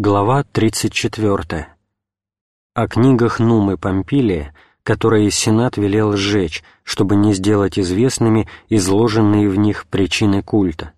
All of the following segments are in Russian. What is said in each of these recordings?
Глава 34. О книгах Нумы Помпилия, которые Сенат велел сжечь, чтобы не сделать известными изложенные в них причины культа.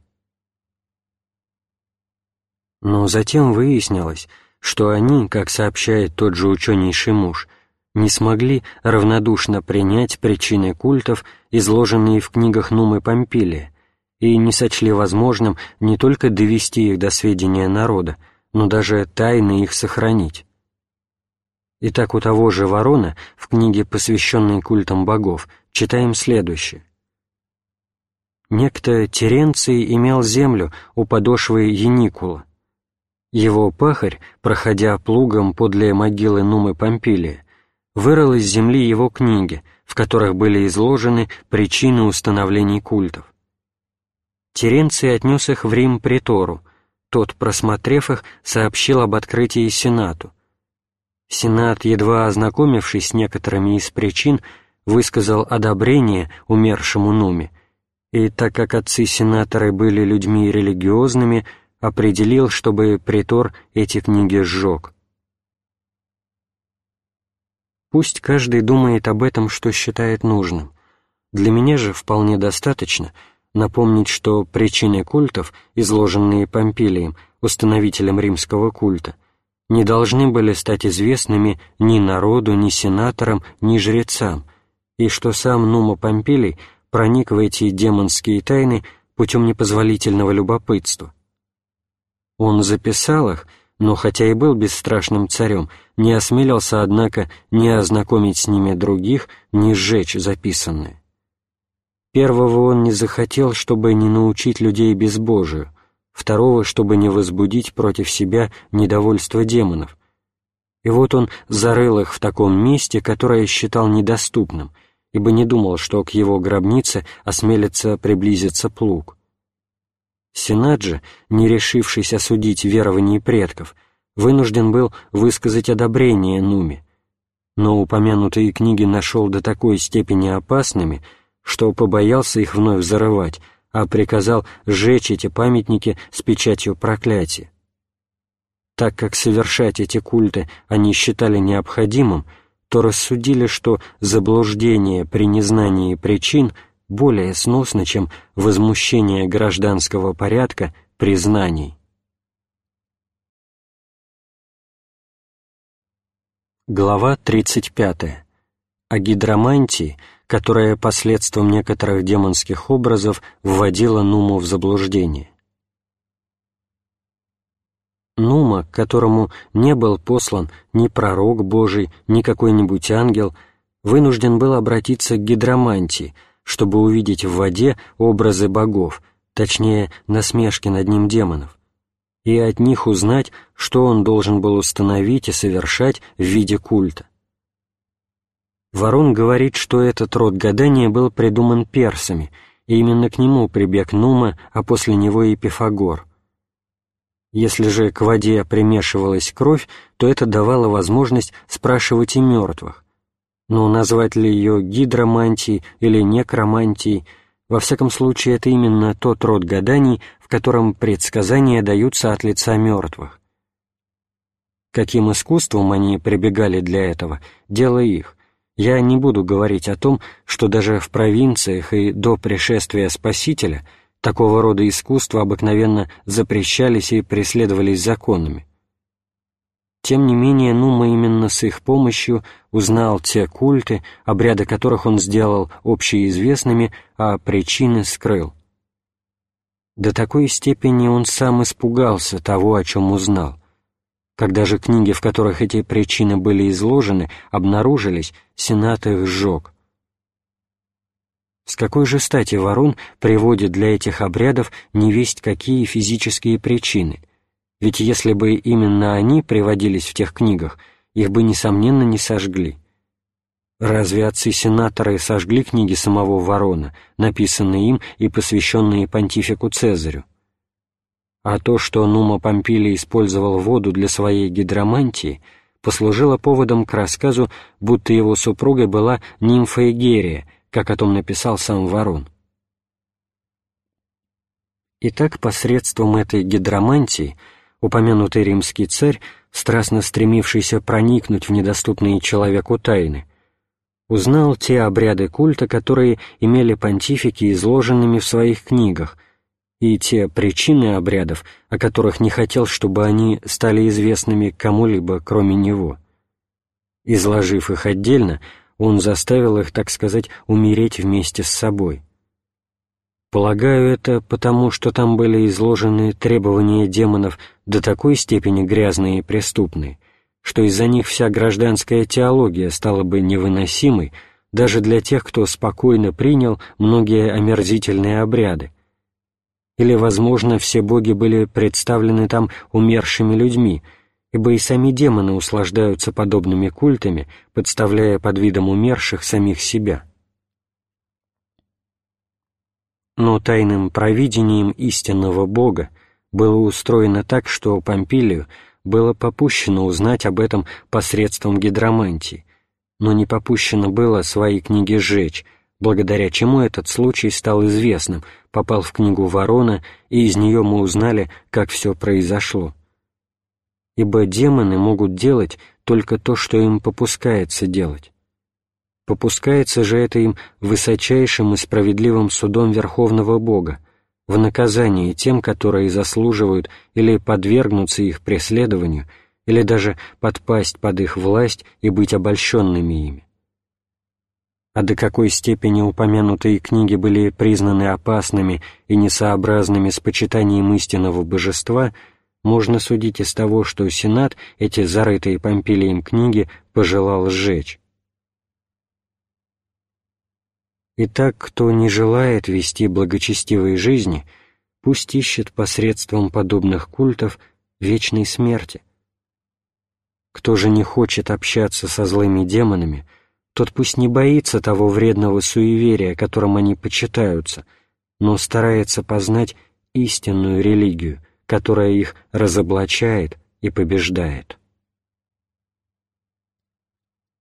Но затем выяснилось, что они, как сообщает тот же ученейший муж, не смогли равнодушно принять причины культов, изложенные в книгах Нумы Помпилия, и не сочли возможным не только довести их до сведения народа, но даже тайно их сохранить. Итак, у того же Ворона в книге, посвященной культам богов, читаем следующее. Некто Теренций имел землю у подошвы Яникула. Его пахарь, проходя плугом подле могилы Нумы Помпилия, вырыл из земли его книги, в которых были изложены причины установлений культов. Теренций отнес их в Рим притору, тот, просмотрев их, сообщил об открытии Сенату. Сенат, едва ознакомившись с некоторыми из причин, высказал одобрение умершему Нуме, и так как отцы-сенаторы были людьми религиозными, определил, чтобы притор эти книги сжег. Пусть каждый думает об этом, что считает нужным. Для меня же вполне достаточно — напомнить, что причины культов, изложенные Помпилием, установителем римского культа, не должны были стать известными ни народу, ни сенаторам, ни жрецам, и что сам Нума Помпилий проник в эти демонские тайны путем непозволительного любопытства. Он записал их, но хотя и был бесстрашным царем, не осмелился, однако, ни ознакомить с ними других, ни сжечь записанное. Первого он не захотел, чтобы не научить людей безбожию, второго, чтобы не возбудить против себя недовольство демонов. И вот он зарыл их в таком месте, которое считал недоступным, ибо не думал, что к его гробнице осмелится приблизиться плуг. Сенат же, не решившись осудить верование предков, вынужден был высказать одобрение Нуме, но упомянутые книги нашел до такой степени опасными — что побоялся их вновь взорвать, а приказал сжечь эти памятники с печатью проклятия. Так как совершать эти культы они считали необходимым, то рассудили, что заблуждение при незнании причин более сносно, чем возмущение гражданского порядка при знании. Глава 35. О гидромантии – которая последствием некоторых демонских образов вводила Нуму в заблуждение. Нума, которому не был послан ни пророк Божий, ни какой-нибудь ангел, вынужден был обратиться к гидромантии, чтобы увидеть в воде образы богов, точнее, насмешки над ним демонов, и от них узнать, что он должен был установить и совершать в виде культа. Ворон говорит, что этот род гадания был придуман персами, и именно к нему прибег Нума, а после него и Пифагор. Если же к воде примешивалась кровь, то это давало возможность спрашивать и мертвых. Но назвать ли ее гидромантией или некромантией, во всяком случае это именно тот род гаданий, в котором предсказания даются от лица мертвых. Каким искусством они прибегали для этого, дело их, я не буду говорить о том, что даже в провинциях и до пришествия Спасителя такого рода искусства обыкновенно запрещались и преследовались законами. Тем не менее, Нума именно с их помощью узнал те культы, обряды которых он сделал общеизвестными, а причины скрыл. До такой степени он сам испугался того, о чем узнал. Когда же книги, в которых эти причины были изложены, обнаружились, Сенат их сжег. С какой же стати ворон приводит для этих обрядов невесть какие физические причины? Ведь если бы именно они приводились в тех книгах, их бы, несомненно, не сожгли. Разве отцы-сенаторы сожгли книги самого ворона, написанные им и посвященные понтифику Цезарю? А то, что Нума Помпилий использовал воду для своей гидромантии, послужило поводом к рассказу, будто его супругой была нимфа Эгерия, как о том написал сам Ворон. Итак, посредством этой гидромантии упомянутый римский царь, страстно стремившийся проникнуть в недоступные человеку тайны, узнал те обряды культа, которые имели понтифики изложенными в своих книгах, и те причины обрядов, о которых не хотел, чтобы они стали известными кому-либо, кроме него. Изложив их отдельно, он заставил их, так сказать, умереть вместе с собой. Полагаю, это потому, что там были изложены требования демонов до такой степени грязные и преступные, что из-за них вся гражданская теология стала бы невыносимой даже для тех, кто спокойно принял многие омерзительные обряды. Или, возможно, все боги были представлены там умершими людьми, ибо и сами демоны услаждаются подобными культами, подставляя под видом умерших самих себя. Но тайным провидением истинного Бога было устроено так, что Помпилию было попущено узнать об этом посредством гидромантии, но не попущено было свои книги сжечь, благодаря чему этот случай стал известным, попал в книгу Ворона, и из нее мы узнали, как все произошло. Ибо демоны могут делать только то, что им попускается делать. Попускается же это им высочайшим и справедливым судом Верховного Бога, в наказание тем, которые заслуживают или подвергнуться их преследованию, или даже подпасть под их власть и быть обольщенными ими. А до какой степени упомянутые книги были признаны опасными и несообразными с почитанием истинного божества, можно судить из того, что Сенат эти зарытые Помпилием книги пожелал сжечь. Итак, кто не желает вести благочестивой жизни, пусть ищет посредством подобных культов вечной смерти. Кто же не хочет общаться со злыми демонами, тот пусть не боится того вредного суеверия, которым они почитаются, но старается познать истинную религию, которая их разоблачает и побеждает.